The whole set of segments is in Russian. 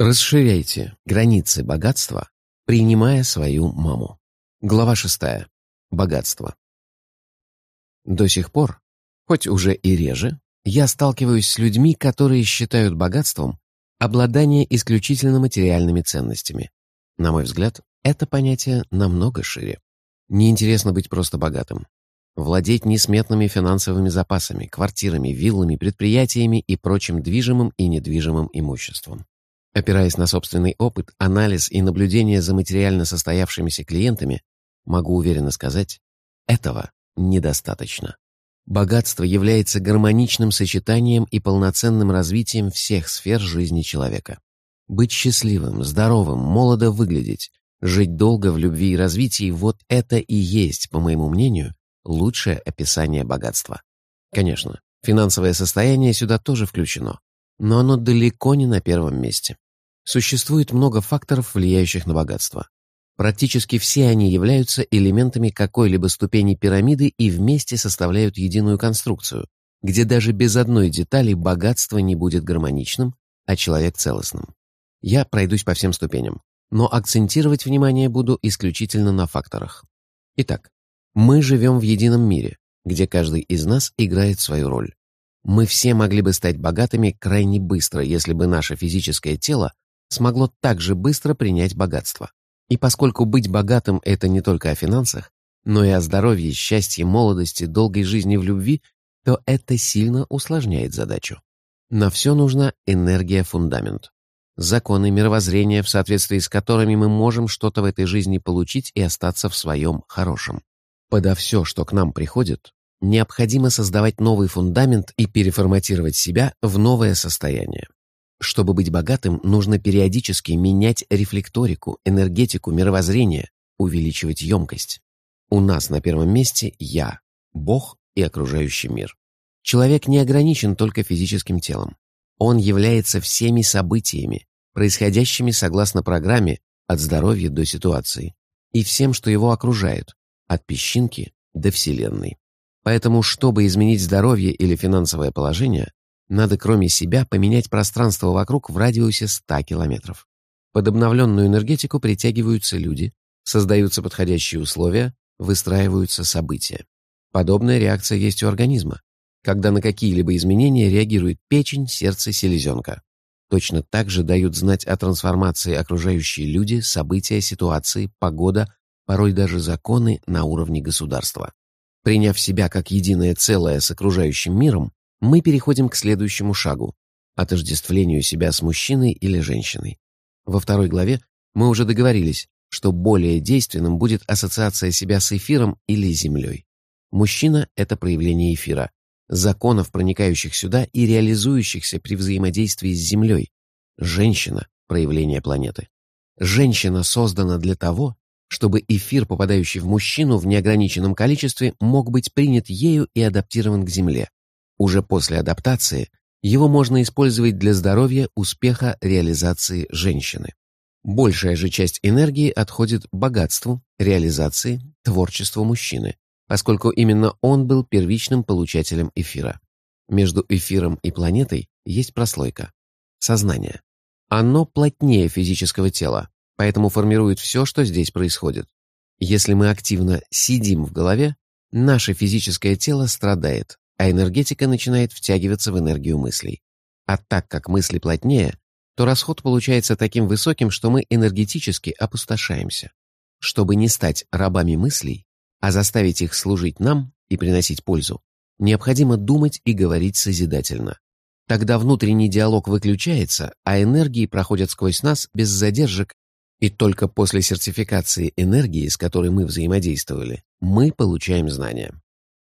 Расширяйте границы богатства, принимая свою маму. Глава шестая. Богатство. До сих пор, хоть уже и реже, я сталкиваюсь с людьми, которые считают богатством обладание исключительно материальными ценностями. На мой взгляд, это понятие намного шире. Неинтересно быть просто богатым. Владеть несметными финансовыми запасами, квартирами, виллами, предприятиями и прочим движимым и недвижимым имуществом. Опираясь на собственный опыт, анализ и наблюдение за материально состоявшимися клиентами, могу уверенно сказать, этого недостаточно. Богатство является гармоничным сочетанием и полноценным развитием всех сфер жизни человека. Быть счастливым, здоровым, молодо выглядеть, жить долго в любви и развитии – вот это и есть, по моему мнению, лучшее описание богатства. Конечно, финансовое состояние сюда тоже включено, но оно далеко не на первом месте. Существует много факторов, влияющих на богатство. Практически все они являются элементами какой-либо ступени пирамиды и вместе составляют единую конструкцию, где даже без одной детали богатство не будет гармоничным, а человек целостным. Я пройдусь по всем ступеням, но акцентировать внимание буду исключительно на факторах. Итак, мы живем в едином мире, где каждый из нас играет свою роль. Мы все могли бы стать богатыми крайне быстро, если бы наше физическое тело смогло так же быстро принять богатство. И поскольку быть богатым – это не только о финансах, но и о здоровье, счастье, молодости, долгой жизни в любви, то это сильно усложняет задачу. На все нужна энергия-фундамент. Законы мировоззрения, в соответствии с которыми мы можем что-то в этой жизни получить и остаться в своем хорошем. Подо все, что к нам приходит, необходимо создавать новый фундамент и переформатировать себя в новое состояние. Чтобы быть богатым, нужно периодически менять рефлекторику, энергетику, мировоззрение, увеличивать емкость. У нас на первом месте «я», Бог и окружающий мир. Человек не ограничен только физическим телом. Он является всеми событиями, происходящими согласно программе от здоровья до ситуации, и всем, что его окружает, от песчинки до Вселенной. Поэтому, чтобы изменить здоровье или финансовое положение, надо кроме себя поменять пространство вокруг в радиусе 100 километров. Под обновленную энергетику притягиваются люди, создаются подходящие условия, выстраиваются события. Подобная реакция есть у организма, когда на какие-либо изменения реагирует печень, сердце, селезенка. Точно так же дают знать о трансформации окружающие люди, события, ситуации, погода, порой даже законы на уровне государства. Приняв себя как единое целое с окружающим миром, мы переходим к следующему шагу – отождествлению себя с мужчиной или женщиной. Во второй главе мы уже договорились, что более действенным будет ассоциация себя с эфиром или землей. Мужчина – это проявление эфира, законов, проникающих сюда и реализующихся при взаимодействии с Землей. Женщина – проявление планеты. Женщина создана для того, чтобы эфир, попадающий в мужчину в неограниченном количестве, мог быть принят ею и адаптирован к Земле. Уже после адаптации его можно использовать для здоровья, успеха, реализации женщины. Большая же часть энергии отходит богатству, реализации, творчеству мужчины, поскольку именно он был первичным получателем эфира. Между эфиром и планетой есть прослойка – сознание. Оно плотнее физического тела, поэтому формирует все, что здесь происходит. Если мы активно сидим в голове, наше физическое тело страдает, а энергетика начинает втягиваться в энергию мыслей. А так как мысли плотнее, то расход получается таким высоким, что мы энергетически опустошаемся. Чтобы не стать рабами мыслей, а заставить их служить нам и приносить пользу, необходимо думать и говорить созидательно. Тогда внутренний диалог выключается, а энергии проходят сквозь нас без задержек, и только после сертификации энергии, с которой мы взаимодействовали, мы получаем знания.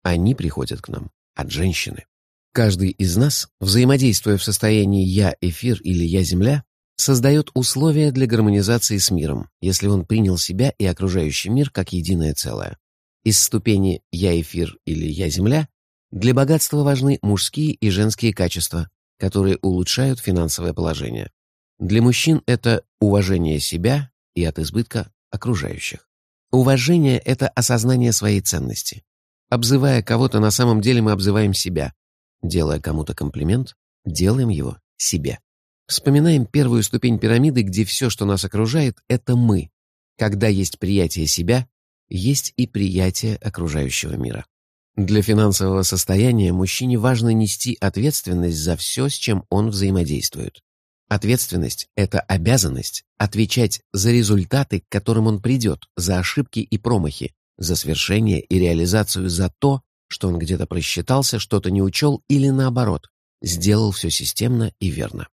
Они приходят к нам от женщины. Каждый из нас, взаимодействуя в состоянии «я-эфир» или «я-земля», создает условия для гармонизации с миром, если он принял себя и окружающий мир как единое целое. Из ступени «я-эфир» или «я-земля» для богатства важны мужские и женские качества, которые улучшают финансовое положение. Для мужчин это уважение себя и от избытка окружающих. Уважение — это осознание своей ценности. Обзывая кого-то, на самом деле мы обзываем себя. Делая кому-то комплимент, делаем его себе. Вспоминаем первую ступень пирамиды, где все, что нас окружает, — это мы. Когда есть приятие себя, есть и приятие окружающего мира. Для финансового состояния мужчине важно нести ответственность за все, с чем он взаимодействует. Ответственность – это обязанность отвечать за результаты, к которым он придет, за ошибки и промахи, за свершение и реализацию за то, что он где-то просчитался, что-то не учел или наоборот, сделал все системно и верно.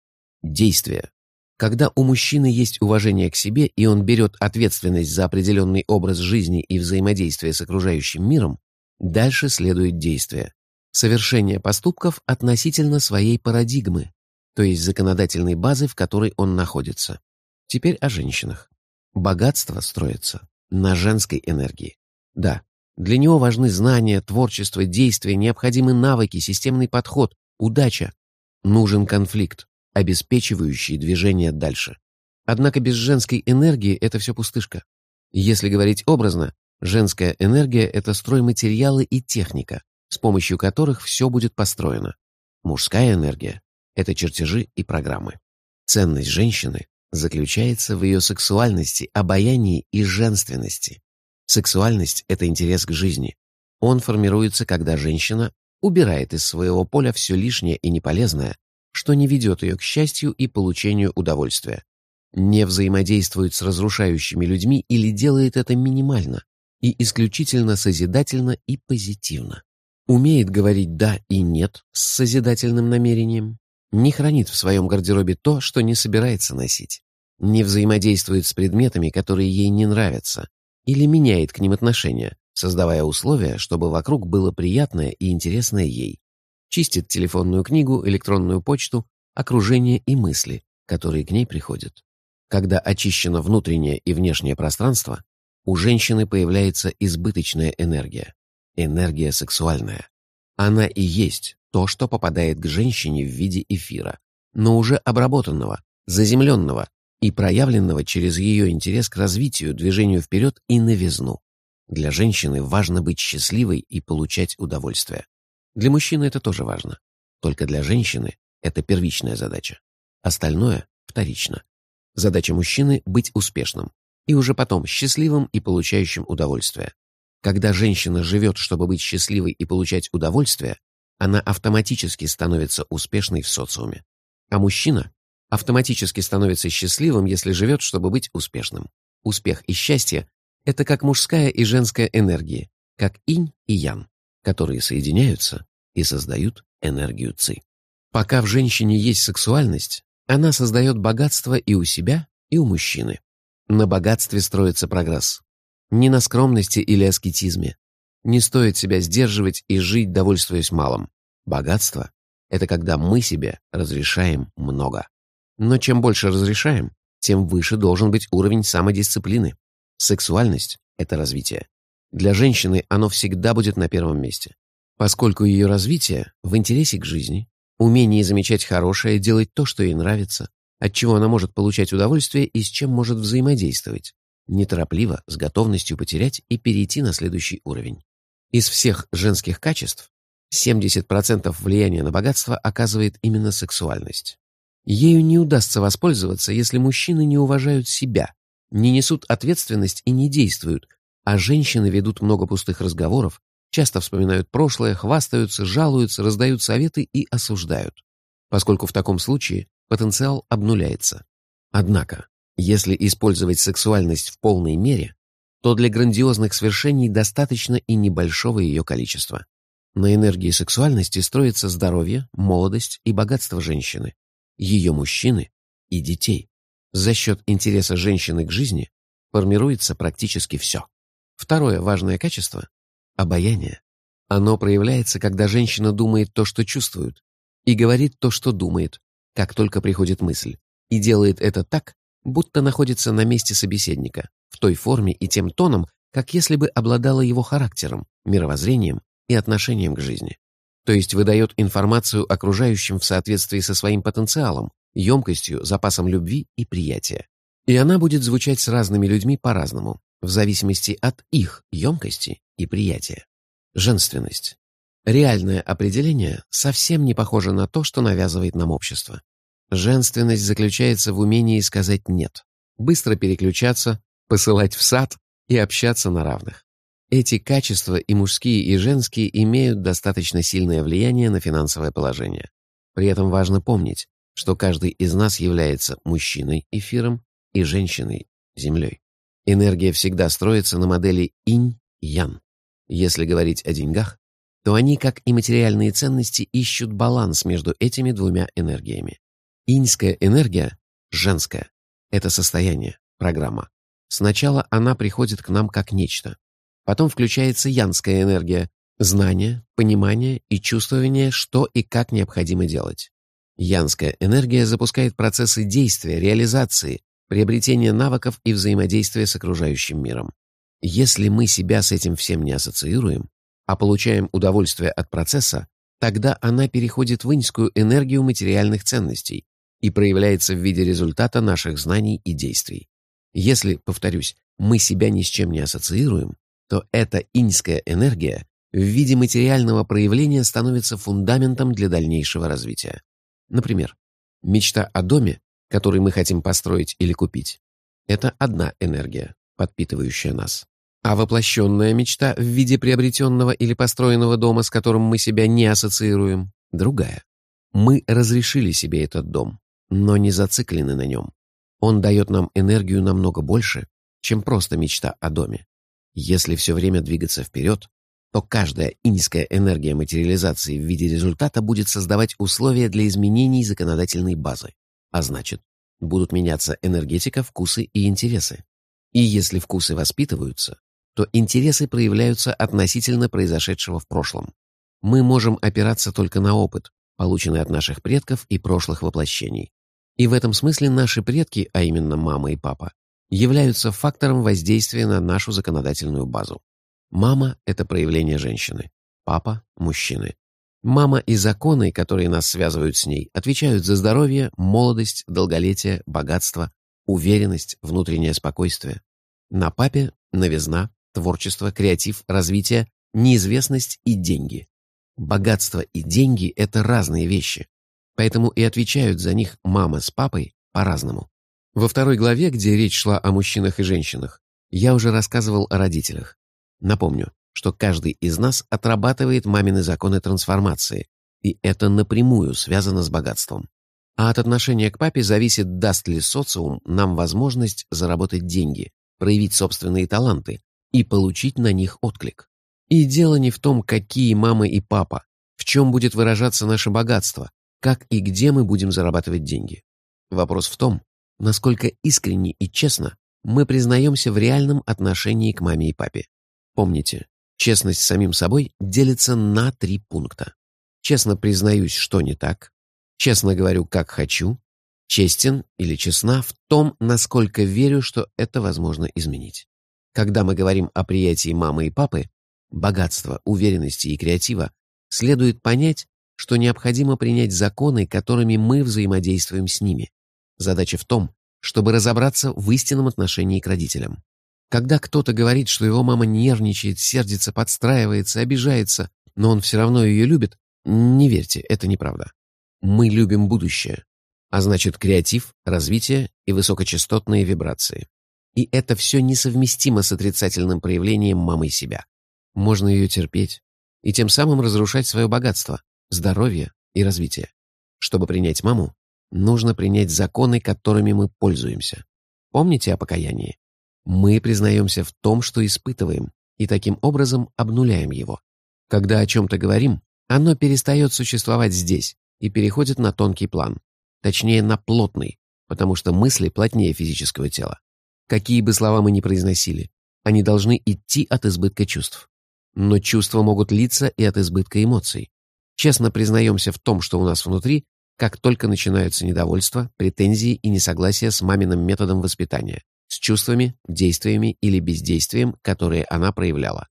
Действие. Когда у мужчины есть уважение к себе и он берет ответственность за определенный образ жизни и взаимодействие с окружающим миром, дальше следует действие. Совершение поступков относительно своей парадигмы, то есть законодательной базы, в которой он находится. Теперь о женщинах. Богатство строится на женской энергии. Да, для него важны знания, творчество, действия, необходимы навыки, системный подход, удача. Нужен конфликт, обеспечивающий движение дальше. Однако без женской энергии это все пустышка. Если говорить образно, женская энергия — это стройматериалы и техника, с помощью которых все будет построено. Мужская энергия это чертежи и программы. Ценность женщины заключается в ее сексуальности, обаянии и женственности. Сексуальность — это интерес к жизни. Он формируется, когда женщина убирает из своего поля все лишнее и неполезное, что не ведет ее к счастью и получению удовольствия. Не взаимодействует с разрушающими людьми или делает это минимально и исключительно созидательно и позитивно. Умеет говорить «да» и «нет» с созидательным намерением, не хранит в своем гардеробе то, что не собирается носить, не взаимодействует с предметами, которые ей не нравятся, или меняет к ним отношения, создавая условия, чтобы вокруг было приятное и интересное ей. Чистит телефонную книгу, электронную почту, окружение и мысли, которые к ней приходят. Когда очищено внутреннее и внешнее пространство, у женщины появляется избыточная энергия, энергия сексуальная. Она и есть то, что попадает к женщине в виде эфира, но уже обработанного, заземленного и проявленного через ее интерес к развитию, движению вперед и новизну. Для женщины важно быть счастливой и получать удовольствие. Для мужчины это тоже важно. Только для женщины это первичная задача. Остальное — вторично. Задача мужчины — быть успешным. И уже потом счастливым и получающим удовольствие. Когда женщина живет, чтобы быть счастливой и получать удовольствие, она автоматически становится успешной в социуме. А мужчина автоматически становится счастливым, если живет, чтобы быть успешным. Успех и счастье — это как мужская и женская энергии, как инь и ян, которые соединяются и создают энергию ци. Пока в женщине есть сексуальность, она создает богатство и у себя, и у мужчины. На богатстве строится прогресс. Не на скромности или аскетизме, не стоит себя сдерживать и жить, довольствуясь малым. Богатство — это когда мы себе разрешаем много. Но чем больше разрешаем, тем выше должен быть уровень самодисциплины. Сексуальность — это развитие. Для женщины оно всегда будет на первом месте, поскольку ее развитие в интересе к жизни, умение замечать хорошее, делать то, что ей нравится, от чего она может получать удовольствие и с чем может взаимодействовать, неторопливо, с готовностью потерять и перейти на следующий уровень. Из всех женских качеств 70% влияния на богатство оказывает именно сексуальность. Ею не удастся воспользоваться, если мужчины не уважают себя, не несут ответственность и не действуют, а женщины ведут много пустых разговоров, часто вспоминают прошлое, хвастаются, жалуются, раздают советы и осуждают. Поскольку в таком случае потенциал обнуляется. Однако, если использовать сексуальность в полной мере, то для грандиозных свершений достаточно и небольшого ее количества. На энергии сексуальности строится здоровье, молодость и богатство женщины, ее мужчины и детей. За счет интереса женщины к жизни формируется практически все. Второе важное качество – обаяние. Оно проявляется, когда женщина думает то, что чувствует, и говорит то, что думает, как только приходит мысль, и делает это так, будто находится на месте собеседника, в той форме и тем тоном, как если бы обладала его характером, мировоззрением и отношением к жизни. То есть выдает информацию окружающим в соответствии со своим потенциалом, емкостью, запасом любви и приятия. И она будет звучать с разными людьми по-разному, в зависимости от их емкости и приятия. Женственность. Реальное определение совсем не похоже на то, что навязывает нам общество. Женственность заключается в умении сказать «нет», быстро переключаться, посылать в сад и общаться на равных. Эти качества и мужские, и женские имеют достаточно сильное влияние на финансовое положение. При этом важно помнить, что каждый из нас является мужчиной эфиром и женщиной землей. Энергия всегда строится на модели инь-ян. Если говорить о деньгах, то они, как и материальные ценности, ищут баланс между этими двумя энергиями. Иньская энергия, женская, это состояние, программа. Сначала она приходит к нам как нечто, Потом включается янская энергия, знание, понимание и чувствование, что и как необходимо делать. Янская энергия запускает процессы действия, реализации, приобретения навыков и взаимодействия с окружающим миром. Если мы себя с этим всем не ассоциируем, а получаем удовольствие от процесса, тогда она переходит в иньскую энергию материальных ценностей и проявляется в виде результата наших знаний и действий. Если, повторюсь, мы себя ни с чем не ассоциируем, то эта иньская энергия в виде материального проявления становится фундаментом для дальнейшего развития. Например, мечта о доме, который мы хотим построить или купить, это одна энергия, подпитывающая нас. А воплощенная мечта в виде приобретенного или построенного дома, с которым мы себя не ассоциируем, другая. Мы разрешили себе этот дом, но не зациклены на нем. Он дает нам энергию намного больше, чем просто мечта о доме. Если все время двигаться вперед, то каждая иньская энергия материализации в виде результата будет создавать условия для изменений законодательной базы. А значит, будут меняться энергетика, вкусы и интересы. И если вкусы воспитываются, то интересы проявляются относительно произошедшего в прошлом. Мы можем опираться только на опыт, полученный от наших предков и прошлых воплощений. И в этом смысле наши предки, а именно мама и папа, являются фактором воздействия на нашу законодательную базу. Мама — это проявление женщины, папа — мужчины. Мама и законы, которые нас связывают с ней, отвечают за здоровье, молодость, долголетие, богатство, уверенность, внутреннее спокойствие. На папе — новизна, творчество, креатив, развитие, неизвестность и деньги. Богатство и деньги — это разные вещи, поэтому и отвечают за них мама с папой по-разному. Во второй главе, где речь шла о мужчинах и женщинах, я уже рассказывал о родителях. Напомню, что каждый из нас отрабатывает мамины законы трансформации, и это напрямую связано с богатством. А от отношения к папе зависит, даст ли социум нам возможность заработать деньги, проявить собственные таланты и получить на них отклик. И дело не в том, какие мама и папа, в чем будет выражаться наше богатство, как и где мы будем зарабатывать деньги. Вопрос в том, насколько искренне и честно мы признаемся в реальном отношении к маме и папе. Помните, честность с самим собой делится на три пункта. Честно признаюсь, что не так, честно говорю, как хочу, честен или честна в том, насколько верю, что это возможно изменить. Когда мы говорим о приятии мамы и папы, богатства, уверенности и креатива, следует понять, что необходимо принять законы, которыми мы взаимодействуем с ними. Задача в том, чтобы разобраться в истинном отношении к родителям. Когда кто-то говорит, что его мама нервничает, сердится, подстраивается, обижается, но он все равно ее любит, не верьте, это неправда. Мы любим будущее, а значит креатив, развитие и высокочастотные вибрации. И это все несовместимо с отрицательным проявлением мамы себя. Можно ее терпеть и тем самым разрушать свое богатство, здоровье и развитие. Чтобы принять маму, нужно принять законы, которыми мы пользуемся. Помните о покаянии? Мы признаемся в том, что испытываем, и таким образом обнуляем его. Когда о чем-то говорим, оно перестает существовать здесь и переходит на тонкий план, точнее на плотный, потому что мысли плотнее физического тела. Какие бы слова мы ни произносили, они должны идти от избытка чувств. Но чувства могут литься и от избытка эмоций. Честно признаемся в том, что у нас внутри, как только начинаются недовольства, претензии и несогласия с маминым методом воспитания, с чувствами, действиями или бездействием, которые она проявляла.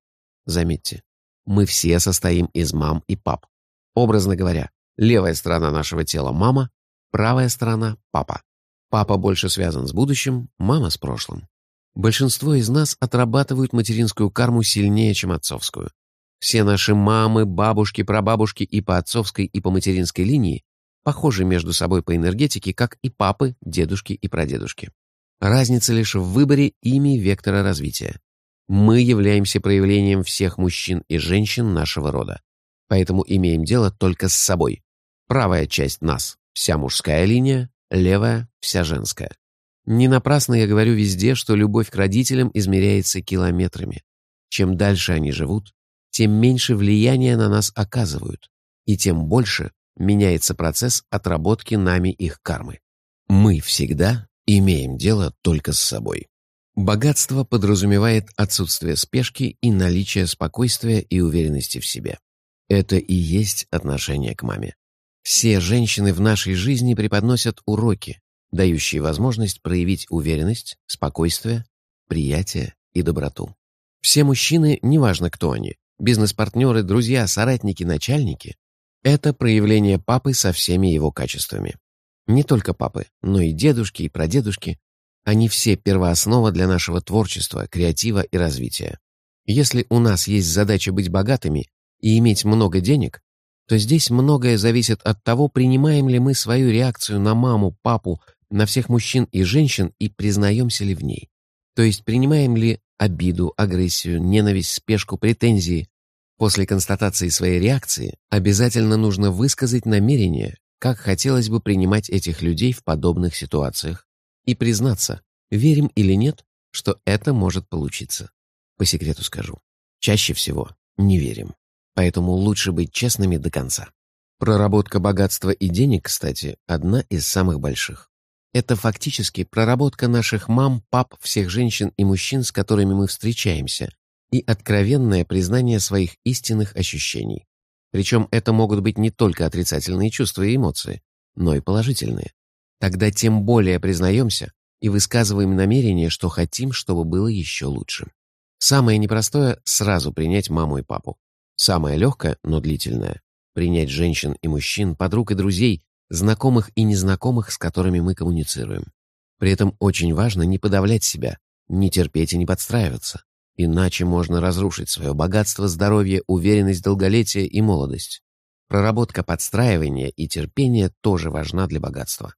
Заметьте, мы все состоим из мам и пап. Образно говоря, левая сторона нашего тела – мама, правая сторона – папа. Папа больше связан с будущим, мама – с прошлым. Большинство из нас отрабатывают материнскую карму сильнее, чем отцовскую. Все наши мамы, бабушки, прабабушки и по отцовской, и по материнской линии похожи между собой по энергетике, как и папы, дедушки и прадедушки. Разница лишь в выборе ими вектора развития. Мы являемся проявлением всех мужчин и женщин нашего рода. Поэтому имеем дело только с собой. Правая часть нас – вся мужская линия, левая – вся женская. Не напрасно я говорю везде, что любовь к родителям измеряется километрами. Чем дальше они живут, тем меньше влияния на нас оказывают, и тем больше меняется процесс отработки нами их кармы. Мы всегда имеем дело только с собой. Богатство подразумевает отсутствие спешки и наличие спокойствия и уверенности в себе. Это и есть отношение к маме. Все женщины в нашей жизни преподносят уроки, дающие возможность проявить уверенность, спокойствие, приятие и доброту. Все мужчины, неважно кто они, бизнес-партнеры, друзья, соратники, начальники, это проявление папы со всеми его качествами. Не только папы, но и дедушки, и прадедушки. Они все первооснова для нашего творчества, креатива и развития. Если у нас есть задача быть богатыми и иметь много денег, то здесь многое зависит от того, принимаем ли мы свою реакцию на маму, папу, на всех мужчин и женщин и признаемся ли в ней. То есть принимаем ли обиду, агрессию, ненависть, спешку, претензии. После констатации своей реакции обязательно нужно высказать намерение, как хотелось бы принимать этих людей в подобных ситуациях, и признаться, верим или нет, что это может получиться. По секрету скажу, чаще всего не верим. Поэтому лучше быть честными до конца. Проработка богатства и денег, кстати, одна из самых больших. Это фактически проработка наших мам, пап, всех женщин и мужчин, с которыми мы встречаемся, и откровенное признание своих истинных ощущений. Причем это могут быть не только отрицательные чувства и эмоции, но и положительные. Тогда тем более признаемся и высказываем намерение, что хотим, чтобы было еще лучше. Самое непростое – сразу принять маму и папу. Самое легкое, но длительное – принять женщин и мужчин, подруг и друзей, знакомых и незнакомых, с которыми мы коммуницируем. При этом очень важно не подавлять себя, не терпеть и не подстраиваться. Иначе можно разрушить свое богатство, здоровье, уверенность, долголетие и молодость. Проработка подстраивания и терпения тоже важна для богатства.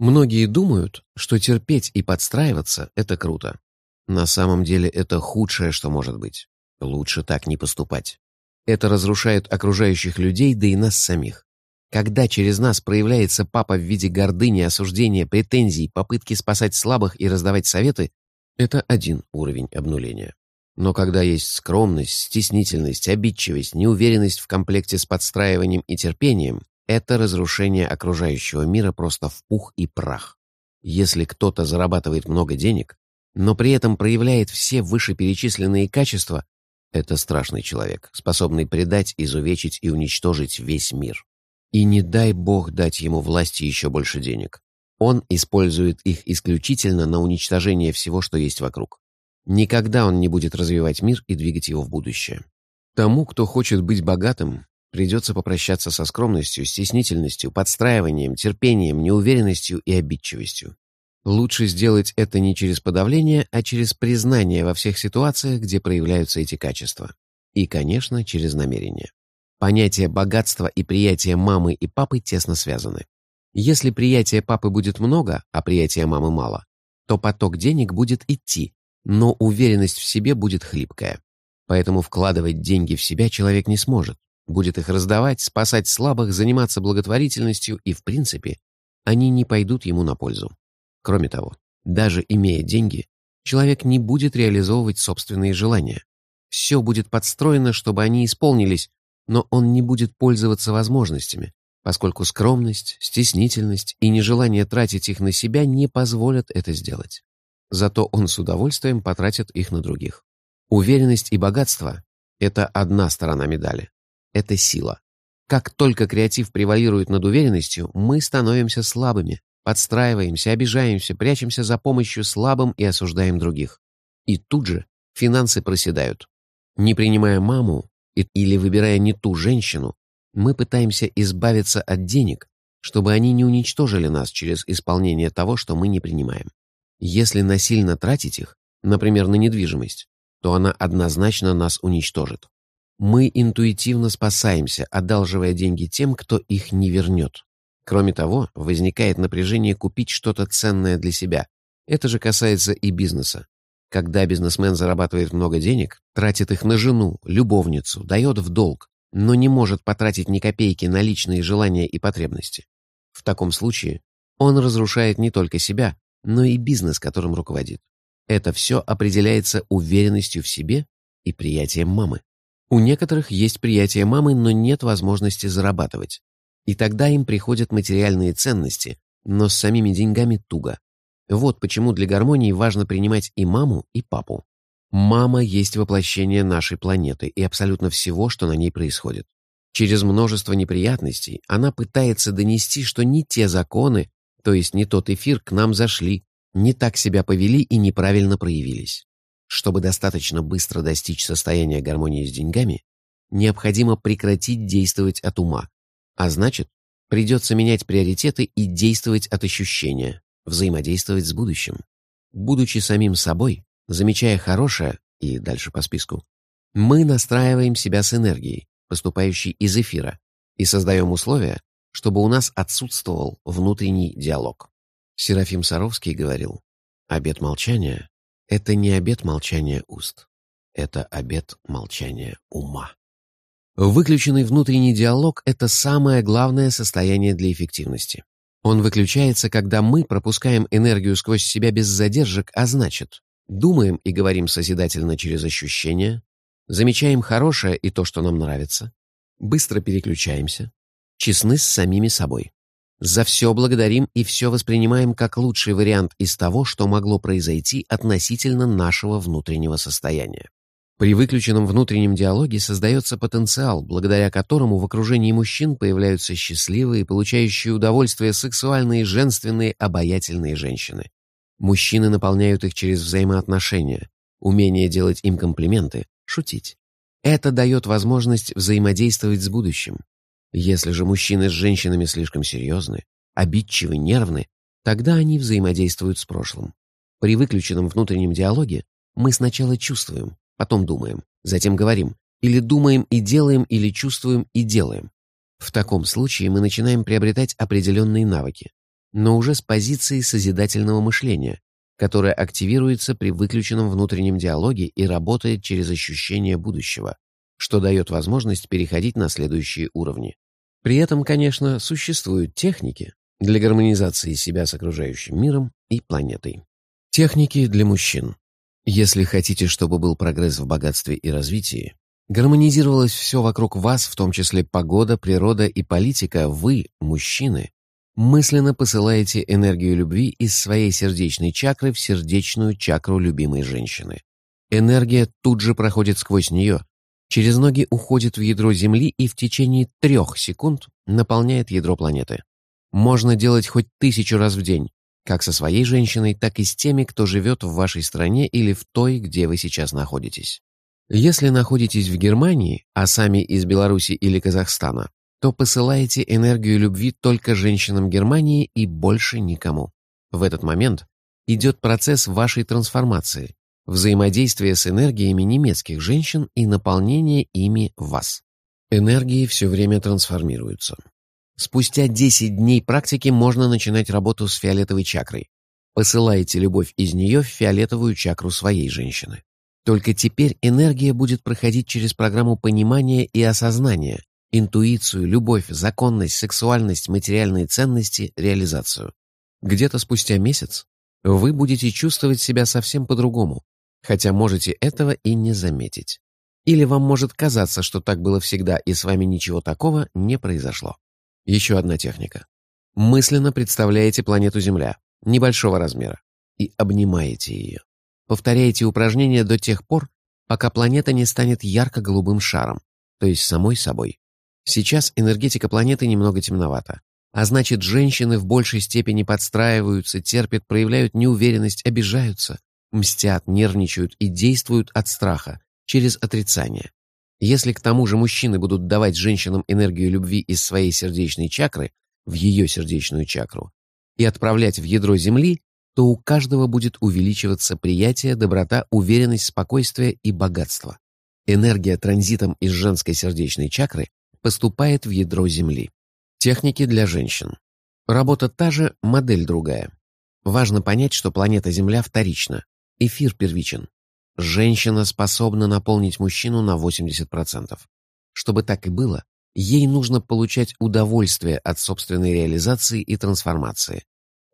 Многие думают, что терпеть и подстраиваться – это круто. На самом деле это худшее, что может быть. Лучше так не поступать. Это разрушает окружающих людей, да и нас самих. Когда через нас проявляется папа в виде гордыни, осуждения, претензий, попытки спасать слабых и раздавать советы, это один уровень обнуления. Но когда есть скромность, стеснительность, обидчивость, неуверенность в комплекте с подстраиванием и терпением, это разрушение окружающего мира просто в пух и прах. Если кто-то зарабатывает много денег, но при этом проявляет все вышеперечисленные качества, это страшный человек, способный предать, изувечить и уничтожить весь мир. И не дай бог дать ему власти еще больше денег. Он использует их исключительно на уничтожение всего, что есть вокруг. Никогда он не будет развивать мир и двигать его в будущее. Тому, кто хочет быть богатым, придется попрощаться со скромностью, стеснительностью, подстраиванием, терпением, неуверенностью и обидчивостью. Лучше сделать это не через подавление, а через признание во всех ситуациях, где проявляются эти качества. И, конечно, через намерение. Понятия богатства и приятия мамы и папы тесно связаны. Если приятия папы будет много, а приятия мамы мало, то поток денег будет идти, но уверенность в себе будет хлипкая. Поэтому вкладывать деньги в себя человек не сможет. Будет их раздавать, спасать слабых, заниматься благотворительностью, и, в принципе, они не пойдут ему на пользу. Кроме того, даже имея деньги, человек не будет реализовывать собственные желания. Все будет подстроено, чтобы они исполнились, но он не будет пользоваться возможностями, поскольку скромность, стеснительность и нежелание тратить их на себя не позволят это сделать. Зато он с удовольствием потратит их на других. Уверенность и богатство – это одна сторона медали. Это сила. Как только креатив превалирует над уверенностью, мы становимся слабыми, подстраиваемся, обижаемся, прячемся за помощью слабым и осуждаем других. И тут же финансы проседают. Не принимая маму, или выбирая не ту женщину, мы пытаемся избавиться от денег, чтобы они не уничтожили нас через исполнение того, что мы не принимаем. Если насильно тратить их, например, на недвижимость, то она однозначно нас уничтожит. Мы интуитивно спасаемся, одалживая деньги тем, кто их не вернет. Кроме того, возникает напряжение купить что-то ценное для себя. Это же касается и бизнеса. Когда бизнесмен зарабатывает много денег, тратит их на жену, любовницу, дает в долг, но не может потратить ни копейки на личные желания и потребности. В таком случае он разрушает не только себя, но и бизнес, которым руководит. Это все определяется уверенностью в себе и приятием мамы. У некоторых есть приятие мамы, но нет возможности зарабатывать. И тогда им приходят материальные ценности, но с самими деньгами туго. Вот почему для гармонии важно принимать и маму, и папу. Мама есть воплощение нашей планеты и абсолютно всего, что на ней происходит. Через множество неприятностей она пытается донести, что не те законы, то есть не тот эфир, к нам зашли, не так себя повели и неправильно проявились. Чтобы достаточно быстро достичь состояния гармонии с деньгами, необходимо прекратить действовать от ума, а значит, придется менять приоритеты и действовать от ощущения, взаимодействовать с будущим. Будучи самим собой, замечая хорошее и дальше по списку, мы настраиваем себя с энергией, поступающей из эфира, и создаем условия, чтобы у нас отсутствовал внутренний диалог. Серафим Саровский говорил, «Обет молчания — это не обет молчания уст, это обет молчания ума». Выключенный внутренний диалог — это самое главное состояние для эффективности. Он выключается, когда мы пропускаем энергию сквозь себя без задержек, а значит, думаем и говорим созидательно через ощущения, замечаем хорошее и то, что нам нравится, быстро переключаемся, честны с самими собой. За все благодарим и все воспринимаем как лучший вариант из того, что могло произойти относительно нашего внутреннего состояния. При выключенном внутреннем диалоге создается потенциал, благодаря которому в окружении мужчин появляются счастливые, получающие удовольствие сексуальные, женственные, обаятельные женщины. Мужчины наполняют их через взаимоотношения, умение делать им комплименты, шутить. Это дает возможность взаимодействовать с будущим. Если же мужчины с женщинами слишком серьезны, обидчивы, нервны, тогда они взаимодействуют с прошлым. При выключенном внутреннем диалоге мы сначала чувствуем, потом думаем, затем говорим, или думаем и делаем, или чувствуем и делаем. В таком случае мы начинаем приобретать определенные навыки, но уже с позиции созидательного мышления, которое активируется при выключенном внутреннем диалоге и работает через ощущение будущего, что дает возможность переходить на следующие уровни. При этом, конечно, существуют техники для гармонизации себя с окружающим миром и планетой. Техники для мужчин. Если хотите, чтобы был прогресс в богатстве и развитии, гармонизировалось все вокруг вас, в том числе погода, природа и политика, вы, мужчины, мысленно посылаете энергию любви из своей сердечной чакры в сердечную чакру любимой женщины. Энергия тут же проходит сквозь нее, через ноги уходит в ядро Земли и в течение трех секунд наполняет ядро планеты. Можно делать хоть тысячу раз в день, как со своей женщиной, так и с теми, кто живет в вашей стране или в той, где вы сейчас находитесь. Если находитесь в Германии, а сами из Беларуси или Казахстана, то посылаете энергию любви только женщинам Германии и больше никому. В этот момент идет процесс вашей трансформации, взаимодействия с энергиями немецких женщин и наполнение ими вас. Энергии все время трансформируются. Спустя 10 дней практики можно начинать работу с фиолетовой чакрой. Посылаете любовь из нее в фиолетовую чакру своей женщины. Только теперь энергия будет проходить через программу понимания и осознания, интуицию, любовь, законность, сексуальность, материальные ценности, реализацию. Где-то спустя месяц вы будете чувствовать себя совсем по-другому, хотя можете этого и не заметить. Или вам может казаться, что так было всегда и с вами ничего такого не произошло. Еще одна техника. Мысленно представляете планету Земля, небольшого размера, и обнимаете ее. Повторяете упражнение до тех пор, пока планета не станет ярко-голубым шаром, то есть самой собой. Сейчас энергетика планеты немного темновата, а значит, женщины в большей степени подстраиваются, терпят, проявляют неуверенность, обижаются, мстят, нервничают и действуют от страха, через отрицание. Если к тому же мужчины будут давать женщинам энергию любви из своей сердечной чакры в ее сердечную чакру и отправлять в ядро Земли, то у каждого будет увеличиваться приятие, доброта, уверенность, спокойствие и богатство. Энергия транзитом из женской сердечной чакры поступает в ядро Земли. Техники для женщин. Работа та же, модель другая. Важно понять, что планета Земля вторична, эфир первичен. Женщина способна наполнить мужчину на 80%. Чтобы так и было, ей нужно получать удовольствие от собственной реализации и трансформации.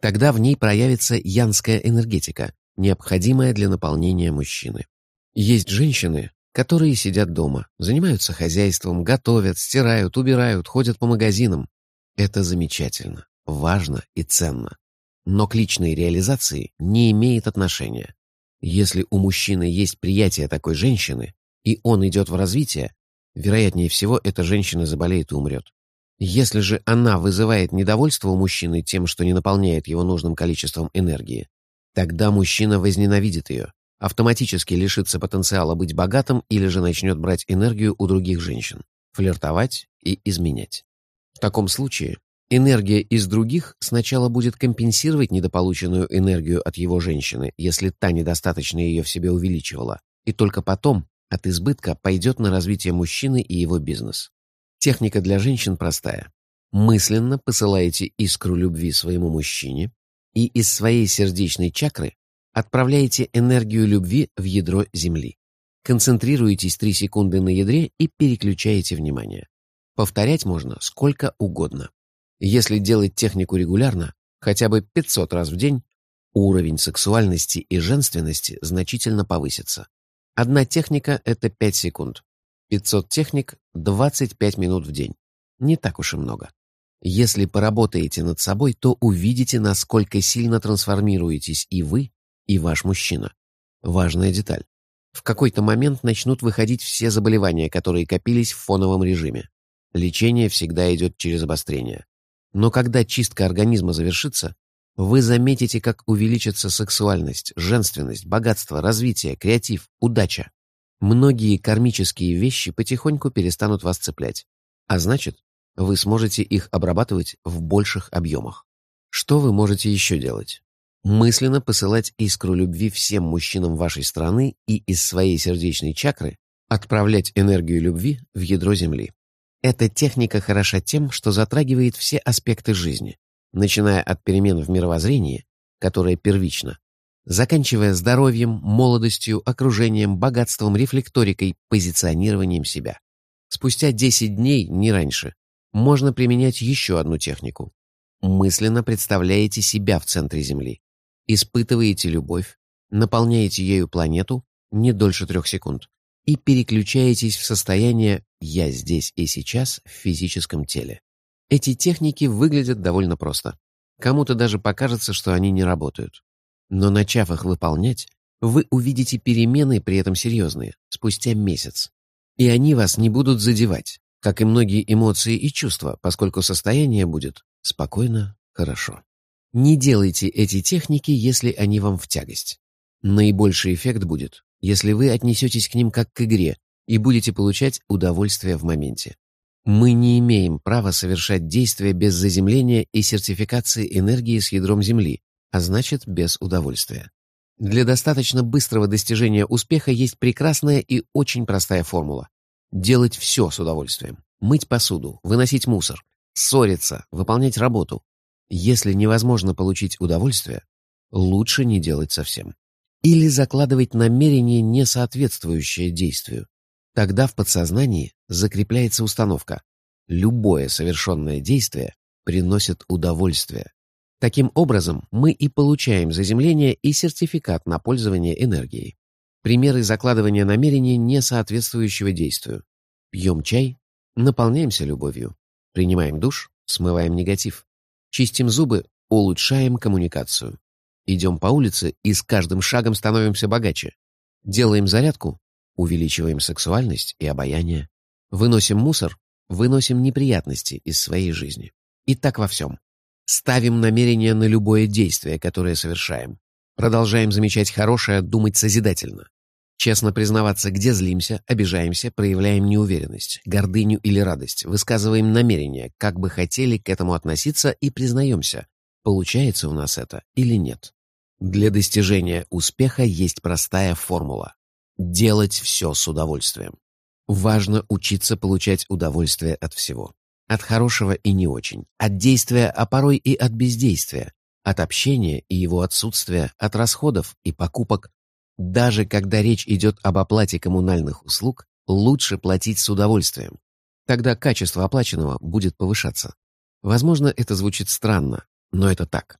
Тогда в ней проявится янская энергетика, необходимая для наполнения мужчины. Есть женщины, которые сидят дома, занимаются хозяйством, готовят, стирают, убирают, ходят по магазинам. Это замечательно, важно и ценно. Но к личной реализации не имеет отношения. Если у мужчины есть приятие такой женщины, и он идет в развитие, вероятнее всего, эта женщина заболеет и умрет. Если же она вызывает недовольство у мужчины тем, что не наполняет его нужным количеством энергии, тогда мужчина возненавидит ее, автоматически лишится потенциала быть богатым или же начнет брать энергию у других женщин, флиртовать и изменять. В таком случае Энергия из других сначала будет компенсировать недополученную энергию от его женщины, если та недостаточно ее в себе увеличивала, и только потом от избытка пойдет на развитие мужчины и его бизнес. Техника для женщин простая. Мысленно посылаете искру любви своему мужчине и из своей сердечной чакры отправляете энергию любви в ядро Земли. Концентрируетесь 3 секунды на ядре и переключаете внимание. Повторять можно сколько угодно. Если делать технику регулярно, хотя бы 500 раз в день, уровень сексуальности и женственности значительно повысится. Одна техника — это 5 секунд. 500 техник — 25 минут в день. Не так уж и много. Если поработаете над собой, то увидите, насколько сильно трансформируетесь и вы, и ваш мужчина. Важная деталь. В какой-то момент начнут выходить все заболевания, которые копились в фоновом режиме. Лечение всегда идет через обострение. Но когда чистка организма завершится, вы заметите, как увеличится сексуальность, женственность, богатство, развитие, креатив, удача. Многие кармические вещи потихоньку перестанут вас цеплять. А значит, вы сможете их обрабатывать в больших объемах. Что вы можете еще делать? Мысленно посылать искру любви всем мужчинам вашей страны и из своей сердечной чакры отправлять энергию любви в ядро Земли. Эта техника хороша тем, что затрагивает все аспекты жизни, начиная от перемен в мировоззрении, которое первично, заканчивая здоровьем, молодостью, окружением, богатством, рефлекторикой, позиционированием себя. Спустя 10 дней, не раньше, можно применять еще одну технику. Мысленно представляете себя в центре Земли, испытываете любовь, наполняете ею планету не дольше трех секунд и переключаетесь в состояние «я здесь и сейчас» в физическом теле. Эти техники выглядят довольно просто. Кому-то даже покажется, что они не работают. Но начав их выполнять, вы увидите перемены, при этом серьезные, спустя месяц. И они вас не будут задевать, как и многие эмоции и чувства, поскольку состояние будет спокойно, хорошо. Не делайте эти техники, если они вам в тягость. Наибольший эффект будет, если вы отнесетесь к ним как к игре и будете получать удовольствие в моменте. Мы не имеем права совершать действия без заземления и сертификации энергии с ядром Земли, а значит, без удовольствия. Для достаточно быстрого достижения успеха есть прекрасная и очень простая формула. Делать все с удовольствием. Мыть посуду, выносить мусор, ссориться, выполнять работу. Если невозможно получить удовольствие, лучше не делать совсем или закладывать намерение, не соответствующее действию. Тогда в подсознании закрепляется установка «любое совершенное действие приносит удовольствие». Таким образом, мы и получаем заземление и сертификат на пользование энергией. Примеры закладывания намерения, не соответствующего действию. Пьем чай, наполняемся любовью. Принимаем душ, смываем негатив. Чистим зубы, улучшаем коммуникацию. Идем по улице и с каждым шагом становимся богаче. Делаем зарядку, увеличиваем сексуальность и обаяние. Выносим мусор, выносим неприятности из своей жизни. И так во всем. Ставим намерение на любое действие, которое совершаем. Продолжаем замечать хорошее, думать созидательно. Честно признаваться, где злимся, обижаемся, проявляем неуверенность, гордыню или радость, высказываем намерение, как бы хотели к этому относиться и признаемся, Получается у нас это или нет? Для достижения успеха есть простая формула. Делать все с удовольствием. Важно учиться получать удовольствие от всего. от хорошего и не очень, от действия, а порой и от бездействия, от общения и его отсутствия, от расходов и покупок. Даже когда речь идет об оплате коммунальных услуг, лучше платить с удовольствием. Тогда качество оплаченного будет повышаться. Возможно, это звучит странно, но это так.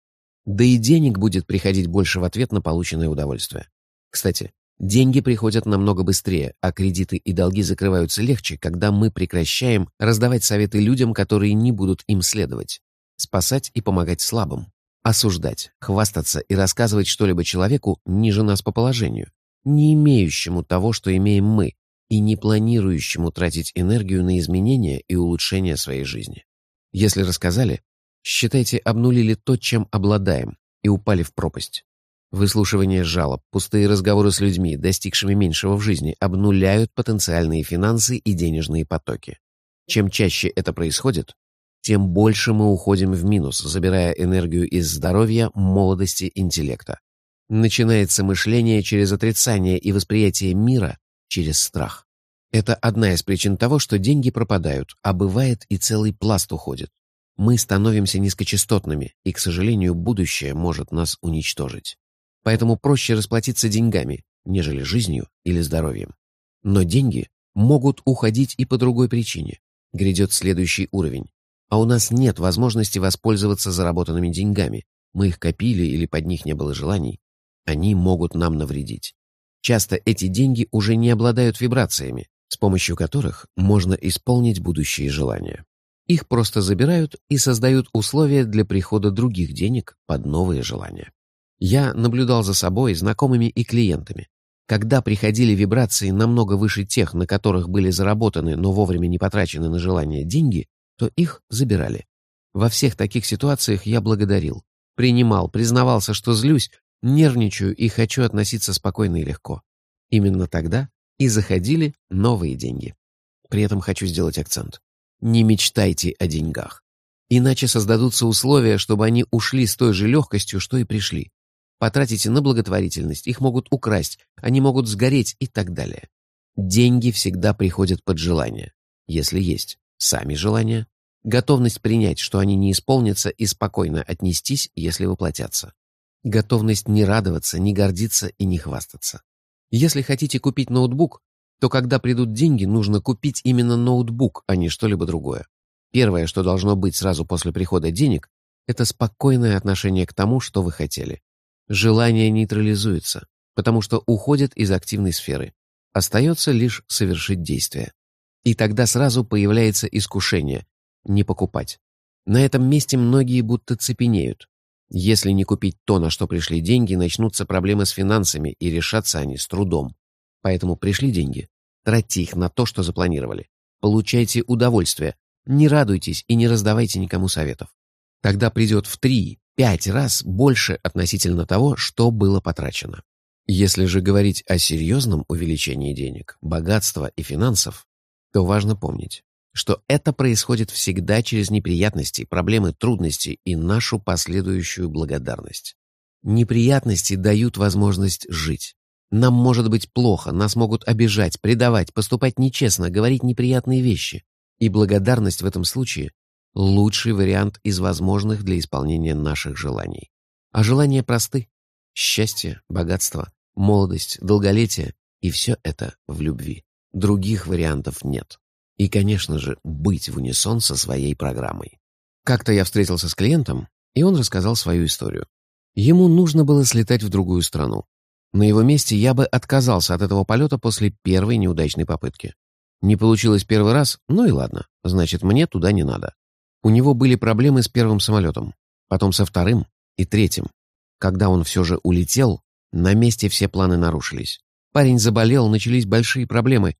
Да и денег будет приходить больше в ответ на полученное удовольствие. Кстати, деньги приходят намного быстрее, а кредиты и долги закрываются легче, когда мы прекращаем раздавать советы людям, которые не будут им следовать, спасать и помогать слабым, осуждать, хвастаться и рассказывать что-либо человеку ниже нас по положению, не имеющему того, что имеем мы, и не планирующему тратить энергию на изменения и улучшение своей жизни. Если рассказали, считайте, обнулили то, чем обладаем, и упали в пропасть. Выслушивание жалоб, пустые разговоры с людьми, достигшими меньшего в жизни, обнуляют потенциальные финансы и денежные потоки. Чем чаще это происходит, тем больше мы уходим в минус, забирая энергию из здоровья, молодости, интеллекта. Начинается мышление через отрицание и восприятие мира через страх. Это одна из причин того, что деньги пропадают, а бывает и целый пласт уходит. Мы становимся низкочастотными, и, к сожалению, будущее может нас уничтожить. Поэтому проще расплатиться деньгами, нежели жизнью или здоровьем. Но деньги могут уходить и по другой причине. Грядет следующий уровень. А у нас нет возможности воспользоваться заработанными деньгами. Мы их копили или под них не было желаний. Они могут нам навредить. Часто эти деньги уже не обладают вибрациями, с помощью которых можно исполнить будущие желания. Их просто забирают и создают условия для прихода других денег под новые желания. Я наблюдал за собой, знакомыми и клиентами. Когда приходили вибрации намного выше тех, на которых были заработаны, но вовремя не потрачены на желания деньги, то их забирали. Во всех таких ситуациях я благодарил, принимал, признавался, что злюсь, нервничаю и хочу относиться спокойно и легко. Именно тогда и заходили новые деньги. При этом хочу сделать акцент. Не мечтайте о деньгах. Иначе создадутся условия, чтобы они ушли с той же легкостью, что и пришли. Потратите на благотворительность, их могут украсть, они могут сгореть и так далее. Деньги всегда приходят под желание, если есть сами желания, готовность принять, что они не исполнятся, и спокойно отнестись, если воплотятся. Готовность не радоваться, не гордиться и не хвастаться. Если хотите купить ноутбук, то когда придут деньги, нужно купить именно ноутбук, а не что-либо другое. Первое, что должно быть сразу после прихода денег, это спокойное отношение к тому, что вы хотели. Желание нейтрализуется, потому что уходит из активной сферы. Остается лишь совершить действие. И тогда сразу появляется искушение – не покупать. На этом месте многие будто цепенеют. Если не купить то, на что пришли деньги, начнутся проблемы с финансами, и решаться они с трудом. Поэтому пришли деньги. Тратьте их на то, что запланировали. Получайте удовольствие. Не радуйтесь и не раздавайте никому советов. Тогда придет в три, пять раз больше относительно того, что было потрачено. Если же говорить о серьезном увеличении денег, богатства и финансов, то важно помнить, что это происходит всегда через неприятности, проблемы, трудности и нашу последующую благодарность. Неприятности дают возможность жить. Нам может быть плохо, нас могут обижать, предавать, поступать нечестно, говорить неприятные вещи. И благодарность в этом случае – лучший вариант из возможных для исполнения наших желаний. А желания просты. Счастье, богатство, молодость, долголетие – и все это в любви. Других вариантов нет. И, конечно же, быть в унисон со своей программой. Как-то я встретился с клиентом, и он рассказал свою историю. Ему нужно было слетать в другую страну. На его месте я бы отказался от этого полета после первой неудачной попытки. Не получилось первый раз, ну и ладно, значит, мне туда не надо. У него были проблемы с первым самолетом, потом со вторым и третьим. Когда он все же улетел, на месте все планы нарушились. Парень заболел, начались большие проблемы,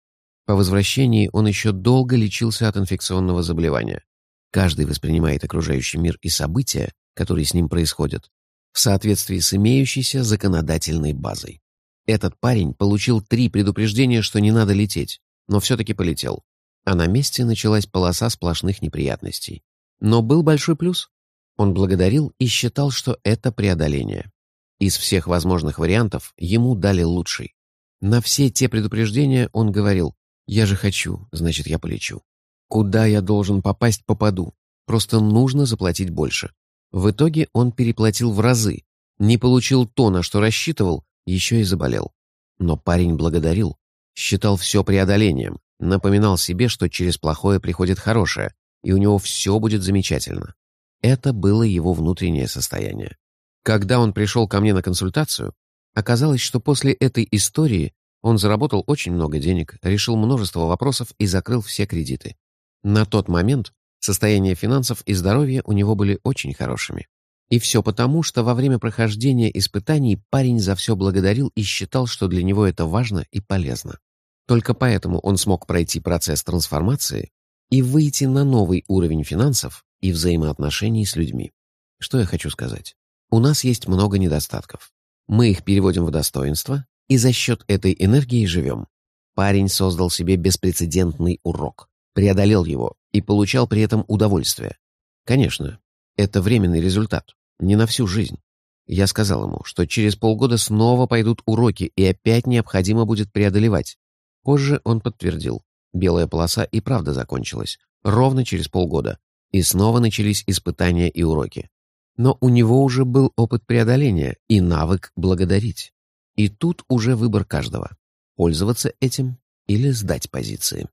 по возвращении он еще долго лечился от инфекционного заболевания. Каждый воспринимает окружающий мир и события, которые с ним происходят, в соответствии с имеющейся законодательной базой. Этот парень получил три предупреждения, что не надо лететь, но все-таки полетел. А на месте началась полоса сплошных неприятностей. Но был большой плюс. Он благодарил и считал, что это преодоление. Из всех возможных вариантов ему дали лучший. На все те предупреждения он говорил, я же хочу, значит, я полечу. Куда я должен попасть, попаду. Просто нужно заплатить больше. В итоге он переплатил в разы, не получил то, на что рассчитывал, еще и заболел. Но парень благодарил, считал все преодолением, напоминал себе, что через плохое приходит хорошее, и у него все будет замечательно. Это было его внутреннее состояние. Когда он пришел ко мне на консультацию, оказалось, что после этой истории он заработал очень много денег, решил множество вопросов и закрыл все кредиты. На тот момент состояние финансов и здоровья у него были очень хорошими. И все потому, что во время прохождения испытаний парень за все благодарил и считал, что для него это важно и полезно. Только поэтому он смог пройти процесс трансформации и выйти на новый уровень финансов и взаимоотношений с людьми. Что я хочу сказать? У нас есть много недостатков. Мы их переводим в достоинство, и за счет этой энергии живем. Парень создал себе беспрецедентный урок, преодолел его и получал при этом удовольствие. Конечно, это временный результат, не на всю жизнь. Я сказал ему, что через полгода снова пойдут уроки и опять необходимо будет преодолевать. Позже он подтвердил, белая полоса и правда закончилась, ровно через полгода, и снова начались испытания и уроки. Но у него уже был опыт преодоления и навык благодарить. И тут уже выбор каждого – пользоваться этим или сдать позиции.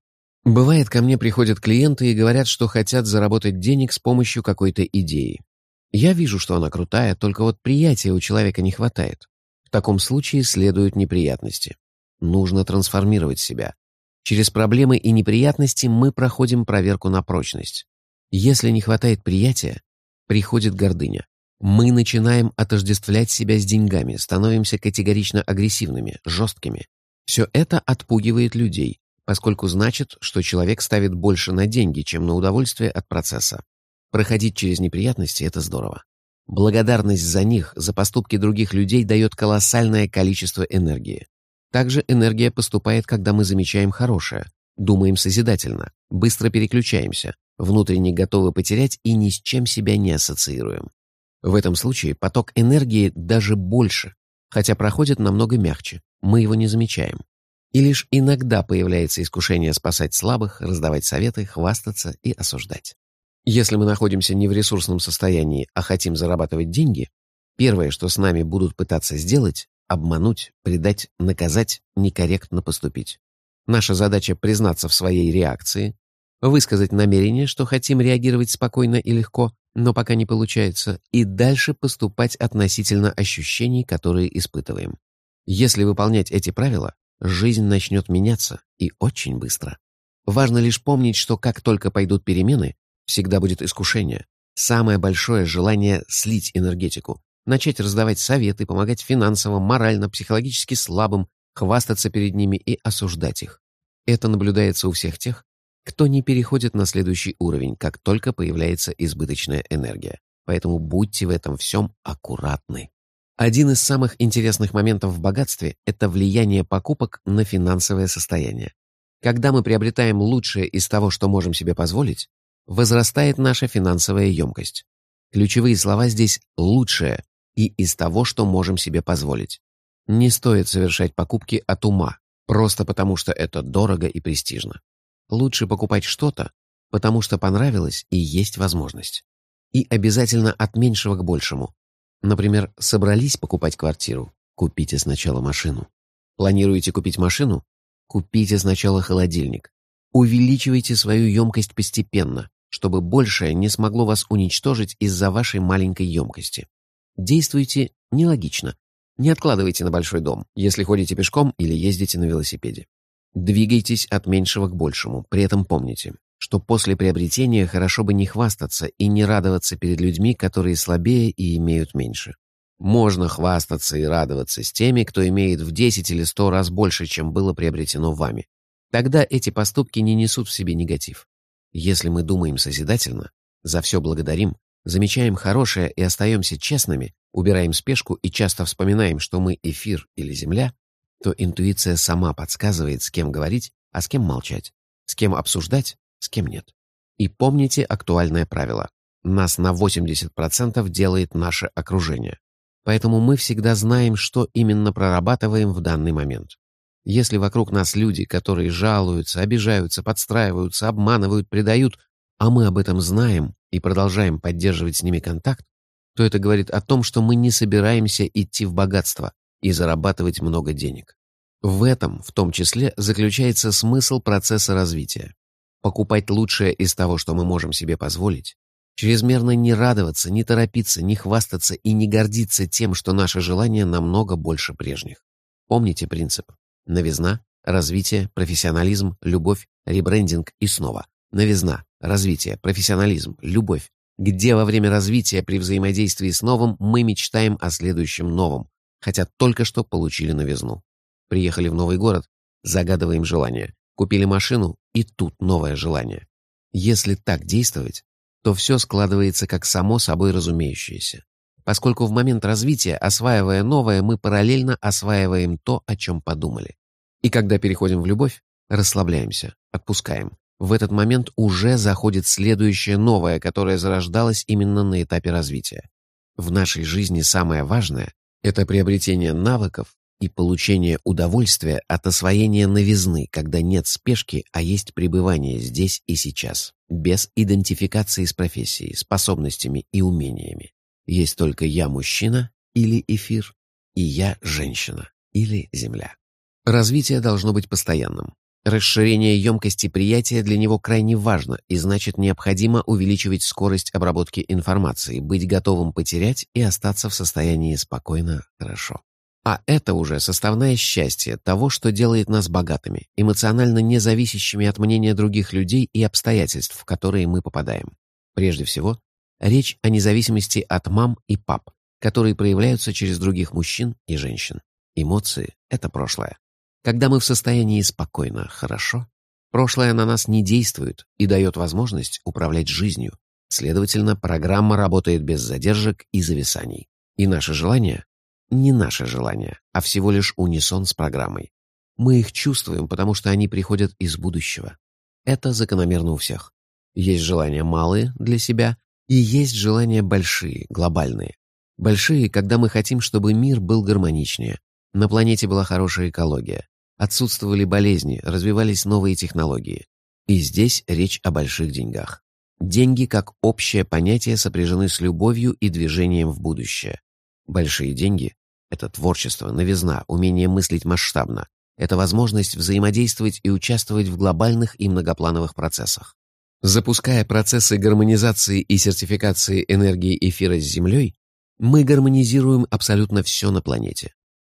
Бывает, ко мне приходят клиенты и говорят, что хотят заработать денег с помощью какой-то идеи. Я вижу, что она крутая, только вот приятия у человека не хватает. В таком случае следуют неприятности. Нужно трансформировать себя. Через проблемы и неприятности мы проходим проверку на прочность. Если не хватает приятия, приходит гордыня. Мы начинаем отождествлять себя с деньгами, становимся категорично агрессивными, жесткими. Все это отпугивает людей, поскольку значит, что человек ставит больше на деньги, чем на удовольствие от процесса. Проходить через неприятности – это здорово. Благодарность за них, за поступки других людей дает колоссальное количество энергии. Также энергия поступает, когда мы замечаем хорошее, думаем созидательно, быстро переключаемся, внутренне готовы потерять и ни с чем себя не ассоциируем. В этом случае поток энергии даже больше, хотя проходит намного мягче, мы его не замечаем. И лишь иногда появляется искушение спасать слабых, раздавать советы, хвастаться и осуждать. Если мы находимся не в ресурсном состоянии, а хотим зарабатывать деньги, первое, что с нами будут пытаться сделать – обмануть, предать, наказать, некорректно поступить. Наша задача – признаться в своей реакции, высказать намерение, что хотим реагировать спокойно и легко, но пока не получается, и дальше поступать относительно ощущений, которые испытываем. Если выполнять эти правила, жизнь начнет меняться и очень быстро. Важно лишь помнить, что как только пойдут перемены, всегда будет искушение. Самое большое желание слить энергетику, начать раздавать советы, помогать финансово, морально, психологически слабым, хвастаться перед ними и осуждать их. Это наблюдается у всех тех, кто не переходит на следующий уровень, как только появляется избыточная энергия. Поэтому будьте в этом всем аккуратны. Один из самых интересных моментов в богатстве – это влияние покупок на финансовое состояние. Когда мы приобретаем лучшее из того, что можем себе позволить, возрастает наша финансовая емкость. Ключевые слова здесь «лучшее» и «из того, что можем себе позволить». Не стоит совершать покупки от ума, просто потому что это дорого и престижно. Лучше покупать что-то, потому что понравилось и есть возможность. И обязательно от меньшего к большему, Например, собрались покупать квартиру? Купите сначала машину. Планируете купить машину? Купите сначала холодильник. Увеличивайте свою емкость постепенно, чтобы большее не смогло вас уничтожить из-за вашей маленькой емкости. Действуйте нелогично. Не откладывайте на большой дом, если ходите пешком или ездите на велосипеде. Двигайтесь от меньшего к большему, при этом помните, что после приобретения хорошо бы не хвастаться и не радоваться перед людьми, которые слабее и имеют меньше. Можно хвастаться и радоваться с теми, кто имеет в 10 или 100 раз больше, чем было приобретено вами. Тогда эти поступки не несут в себе негатив. Если мы думаем созидательно, за все благодарим, замечаем хорошее и остаемся честными, убираем спешку и часто вспоминаем, что мы эфир или земля, то интуиция сама подсказывает, с кем говорить, а с кем молчать, с кем обсуждать, с кем нет. И помните актуальное правило. Нас на 80% делает наше окружение. Поэтому мы всегда знаем, что именно прорабатываем в данный момент. Если вокруг нас люди, которые жалуются, обижаются, подстраиваются, обманывают, предают, а мы об этом знаем и продолжаем поддерживать с ними контакт, то это говорит о том, что мы не собираемся идти в богатство и зарабатывать много денег. В этом, в том числе, заключается смысл процесса развития. Покупать лучшее из того, что мы можем себе позволить, чрезмерно не радоваться, не торопиться, не хвастаться и не гордиться тем, что наши желания намного больше прежних. Помните принцип Новизна, развитие, профессионализм, любовь, ребрендинг и снова. Новизна, развитие, профессионализм, любовь. Где во время развития при взаимодействии с новым мы мечтаем о следующем новом, хотя только что получили новизну. Приехали в новый город, загадываем желание. Купили машину, и тут новое желание. Если так действовать, то все складывается как само собой разумеющееся. Поскольку в момент развития, осваивая новое, мы параллельно осваиваем то, о чем подумали. И когда переходим в любовь, расслабляемся, отпускаем. В этот момент уже заходит следующее новое, которое зарождалось именно на этапе развития. В нашей жизни самое важное — это приобретение навыков и получение удовольствия от освоения новизны, когда нет спешки, а есть пребывание здесь и сейчас, без идентификации с профессией, способностями и умениями. Есть только я мужчина или эфир, и я женщина или земля. Развитие должно быть постоянным. Расширение емкости приятия для него крайне важно и значит необходимо увеличивать скорость обработки информации, быть готовым потерять и остаться в состоянии спокойно хорошо. А это уже составное счастье того, что делает нас богатыми, эмоционально независящими от мнения других людей и обстоятельств, в которые мы попадаем. Прежде всего, речь о независимости от мам и пап, которые проявляются через других мужчин и женщин. Эмоции — это прошлое. Когда мы в состоянии спокойно, хорошо, прошлое на нас не действует и дает возможность управлять жизнью. Следовательно, программа работает без задержек и зависаний. И наши желания — не наши желания, а всего лишь унисон с программой. Мы их чувствуем, потому что они приходят из будущего. Это закономерно у всех. Есть желания малые для себя, и есть желания большие, глобальные. Большие, когда мы хотим, чтобы мир был гармоничнее, на планете была хорошая экология, Отсутствовали болезни, развивались новые технологии. И здесь речь о больших деньгах. Деньги как общее понятие сопряжены с любовью и движением в будущее. Большие деньги — это творчество, новизна, умение мыслить масштабно. Это возможность взаимодействовать и участвовать в глобальных и многоплановых процессах. Запуская процессы гармонизации и сертификации энергии эфира с Землей, мы гармонизируем абсолютно все на планете.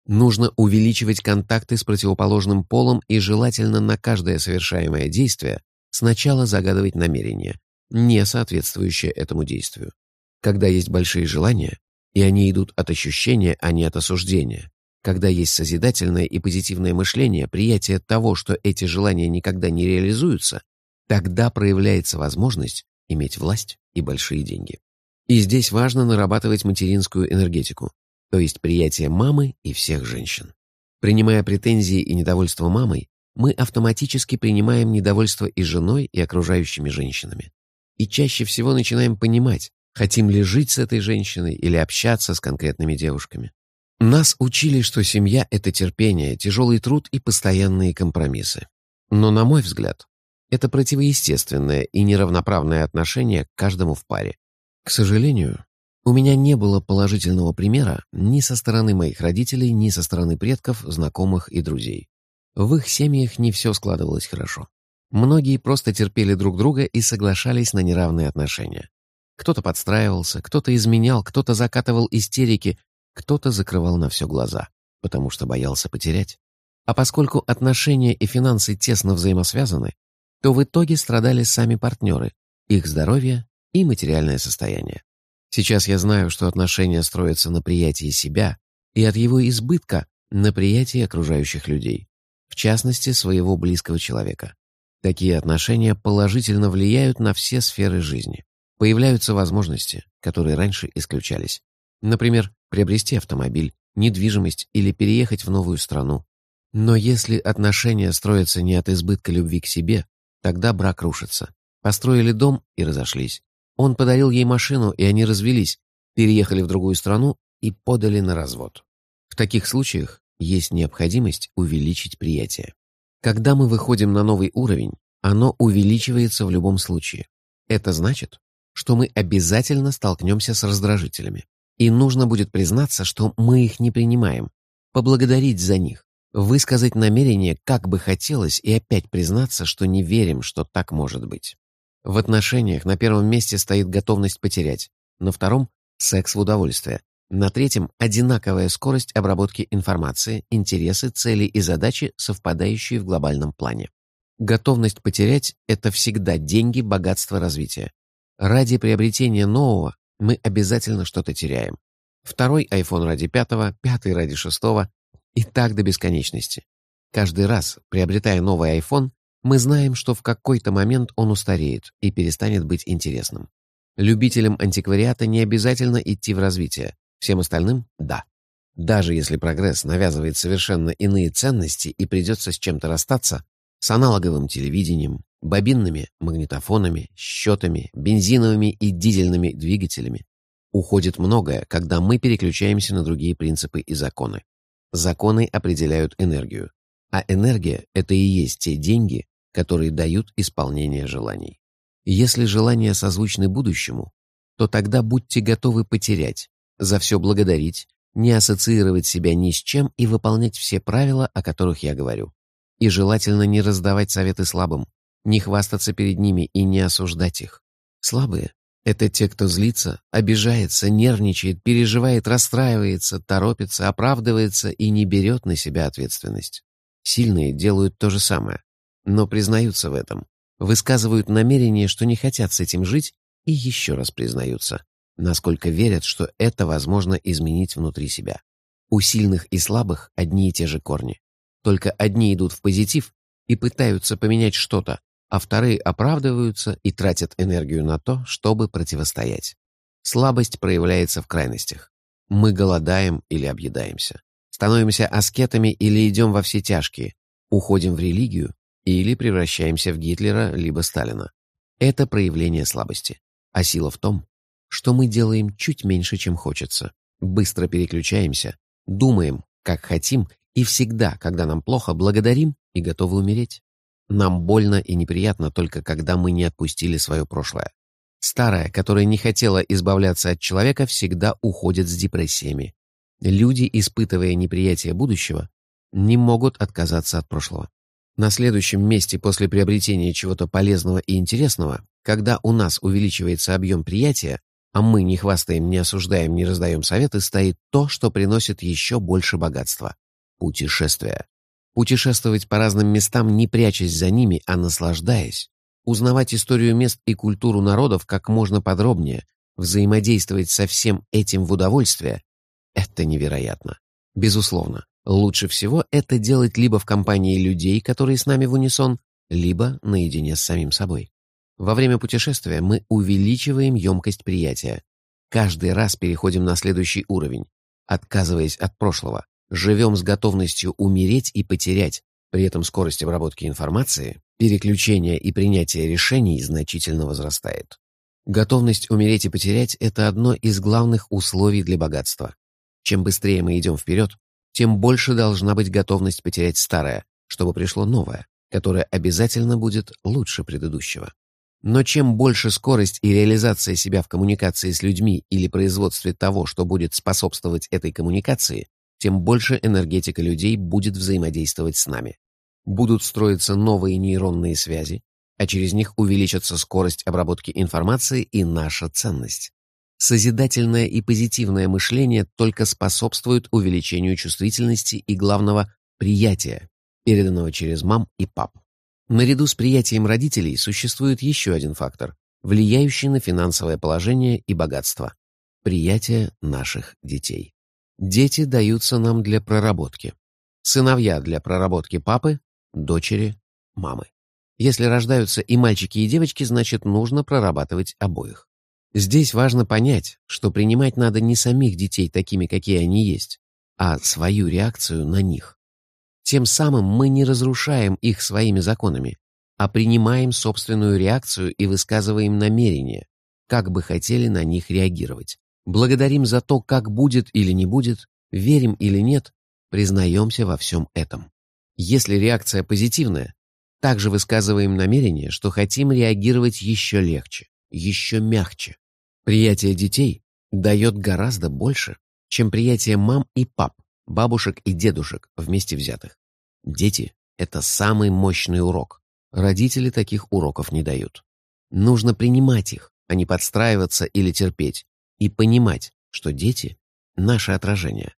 Нужно увеличивать контакты с противоположным полом и желательно на каждое совершаемое действие сначала загадывать намерение, не соответствующее этому действию. Когда есть большие желания, и они идут от ощущения, а не от осуждения, когда есть созидательное и позитивное мышление, приятие того, что эти желания никогда не реализуются, тогда проявляется возможность иметь власть и большие деньги. И здесь важно нарабатывать материнскую энергетику, то есть приятие мамы и всех женщин. Принимая претензии и недовольство мамой, мы автоматически принимаем недовольство и женой, и окружающими женщинами. И чаще всего начинаем понимать, хотим ли жить с этой женщиной или общаться с конкретными девушками. Нас учили, что семья — это терпение, тяжелый труд и постоянные компромиссы. Но, на мой взгляд, это противоестественное и неравноправное отношение к каждому в паре. К сожалению, у меня не было положительного примера ни со стороны моих родителей, ни со стороны предков, знакомых и друзей. В их семьях не все складывалось хорошо. Многие просто терпели друг друга и соглашались на неравные отношения. Кто-то подстраивался, кто-то изменял, кто-то закатывал истерики, кто-то закрывал на все глаза, потому что боялся потерять. А поскольку отношения и финансы тесно взаимосвязаны, то в итоге страдали сами партнеры, их здоровье и материальное состояние. Сейчас я знаю, что отношения строятся на приятии себя и от его избытка на приятии окружающих людей, в частности, своего близкого человека. Такие отношения положительно влияют на все сферы жизни. Появляются возможности, которые раньше исключались. Например, приобрести автомобиль, недвижимость или переехать в новую страну. Но если отношения строятся не от избытка любви к себе, тогда брак рушится. Построили дом и разошлись. Он подарил ей машину, и они развелись, переехали в другую страну и подали на развод. В таких случаях есть необходимость увеличить приятие. Когда мы выходим на новый уровень, оно увеличивается в любом случае. Это значит, что мы обязательно столкнемся с раздражителями. И нужно будет признаться, что мы их не принимаем, поблагодарить за них, высказать намерение, как бы хотелось, и опять признаться, что не верим, что так может быть. В отношениях на первом месте стоит готовность потерять, на втором — секс в удовольствие, на третьем — одинаковая скорость обработки информации, интересы, цели и задачи, совпадающие в глобальном плане. Готовность потерять — это всегда деньги, богатство, развитие. Ради приобретения нового мы обязательно что-то теряем. Второй iPhone ради пятого, пятый ради шестого и так до бесконечности. Каждый раз, приобретая новый iPhone, мы знаем, что в какой-то момент он устареет и перестанет быть интересным. Любителям антиквариата не обязательно идти в развитие, всем остальным — да. Даже если прогресс навязывает совершенно иные ценности и придется с чем-то расстаться, с аналоговым телевидением, бобинными магнитофонами, счетами, бензиновыми и дизельными двигателями, уходит многое, когда мы переключаемся на другие принципы и законы. Законы определяют энергию, а энергия — это и есть те деньги, которые дают исполнение желаний. Если желания созвучны будущему, то тогда будьте готовы потерять, за все благодарить, не ассоциировать себя ни с чем и выполнять все правила, о которых я говорю. И желательно не раздавать советы слабым, не хвастаться перед ними и не осуждать их. Слабые — это те, кто злится, обижается, нервничает, переживает, расстраивается, торопится, оправдывается и не берет на себя ответственность. Сильные делают то же самое, но признаются в этом, высказывают намерение, что не хотят с этим жить, и еще раз признаются, насколько верят, что это возможно изменить внутри себя. У сильных и слабых одни и те же корни. Только одни идут в позитив и пытаются поменять что-то, а вторые оправдываются и тратят энергию на то, чтобы противостоять. Слабость проявляется в крайностях. Мы голодаем или объедаемся. Становимся аскетами или идем во все тяжкие. Уходим в религию или превращаемся в Гитлера либо Сталина. Это проявление слабости. А сила в том, что мы делаем чуть меньше, чем хочется. Быстро переключаемся, думаем, как хотим, и всегда, когда нам плохо, благодарим и готовы умереть. Нам больно и неприятно только когда мы не отпустили свое прошлое. Старая, которая не хотела избавляться от человека, всегда уходит с депрессиями. Люди, испытывая неприятие будущего, не могут отказаться от прошлого. На следующем месте после приобретения чего-то полезного и интересного, когда у нас увеличивается объем приятия, а мы не хвастаем, не осуждаем, не раздаем советы, стоит то, что приносит еще больше богатства – путешествия. Путешествовать по разным местам, не прячась за ними, а наслаждаясь. Узнавать историю мест и культуру народов как можно подробнее, взаимодействовать со всем этим в удовольствие – это невероятно. Безусловно, лучше всего это делать либо в компании людей, которые с нами в унисон, либо наедине с самим собой. Во время путешествия мы увеличиваем емкость приятия. Каждый раз переходим на следующий уровень, отказываясь от прошлого, живем с готовностью умереть и потерять, при этом скорость обработки информации, переключения и принятия решений значительно возрастает. Готовность умереть и потерять – это одно из главных условий для богатства. Чем быстрее мы идем вперед, тем больше должна быть готовность потерять старое, чтобы пришло новое, которое обязательно будет лучше предыдущего. Но чем больше скорость и реализация себя в коммуникации с людьми или производстве того, что будет способствовать этой коммуникации, тем больше энергетика людей будет взаимодействовать с нами. Будут строиться новые нейронные связи, а через них увеличится скорость обработки информации и наша ценность. Созидательное и позитивное мышление только способствует увеличению чувствительности и, главного, приятия, переданного через мам и пап. Наряду с приятием родителей существует еще один фактор, влияющий на финансовое положение и богатство – приятие наших детей. Дети даются нам для проработки. Сыновья для проработки папы, дочери – мамы. Если рождаются и мальчики, и девочки, значит, нужно прорабатывать обоих. Здесь важно понять, что принимать надо не самих детей такими, какие они есть, а свою реакцию на них. Тем самым мы не разрушаем их своими законами, а принимаем собственную реакцию и высказываем намерение, как бы хотели на них реагировать. Благодарим за то, как будет или не будет, верим или нет, признаемся во всем этом. Если реакция позитивная, также высказываем намерение, что хотим реагировать еще легче, еще мягче. Приятие детей дает гораздо больше, чем приятие мам и пап, бабушек и дедушек вместе взятых. Дети — это самый мощный урок. Родители таких уроков не дают. Нужно принимать их, а не подстраиваться или терпеть, и понимать, что дети — наше отражение.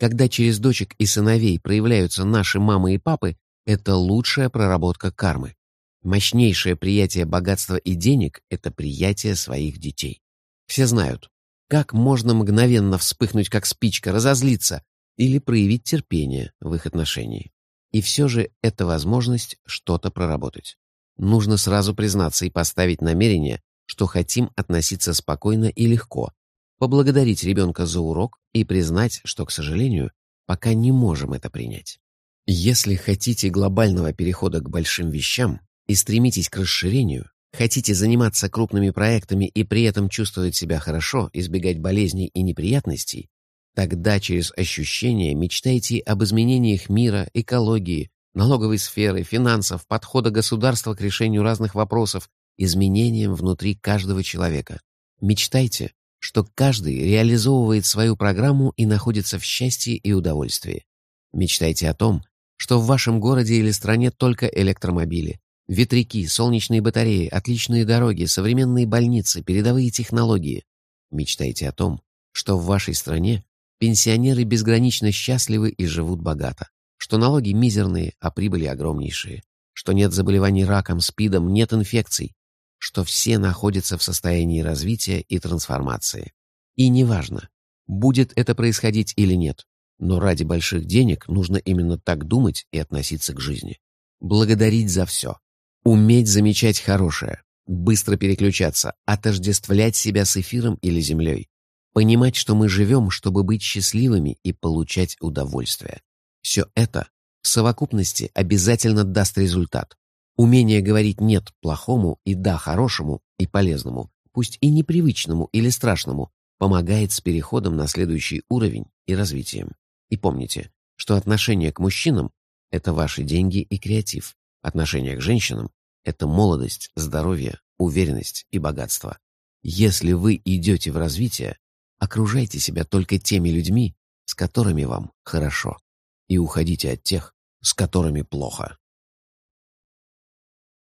Когда через дочек и сыновей проявляются наши мамы и папы, это лучшая проработка кармы. Мощнейшее приятие богатства и денег — это приятие своих детей. Все знают, как можно мгновенно вспыхнуть как спичка, разозлиться или проявить терпение в их отношении. И все же это возможность что-то проработать. Нужно сразу признаться и поставить намерение, что хотим относиться спокойно и легко, поблагодарить ребенка за урок и признать, что, к сожалению, пока не можем это принять. Если хотите глобального перехода к большим вещам и стремитесь к расширению, хотите заниматься крупными проектами и при этом чувствовать себя хорошо, избегать болезней и неприятностей, тогда через ощущения мечтайте об изменениях мира, экологии, налоговой сферы, финансов, подхода государства к решению разных вопросов, изменениям внутри каждого человека. Мечтайте, что каждый реализовывает свою программу и находится в счастье и удовольствии. Мечтайте о том, что в вашем городе или стране только электромобили, ветряки, солнечные батареи, отличные дороги, современные больницы, передовые технологии. Мечтайте о том, что в вашей стране пенсионеры безгранично счастливы и живут богато, что налоги мизерные, а прибыли огромнейшие, что нет заболеваний раком, спидом, нет инфекций, что все находятся в состоянии развития и трансформации. И неважно, будет это происходить или нет, но ради больших денег нужно именно так думать и относиться к жизни. Благодарить за все. Уметь замечать хорошее, быстро переключаться, отождествлять себя с эфиром или землей. Понимать, что мы живем, чтобы быть счастливыми и получать удовольствие. Все это в совокупности обязательно даст результат. Умение говорить «нет» плохому и «да» хорошему и полезному, пусть и непривычному или страшному, помогает с переходом на следующий уровень и развитием. И помните, что отношение к мужчинам — это ваши деньги и креатив. Отношение к женщинам — это молодость, здоровье, уверенность и богатство. Если вы идете в развитие, окружайте себя только теми людьми, с которыми вам хорошо, и уходите от тех, с которыми плохо.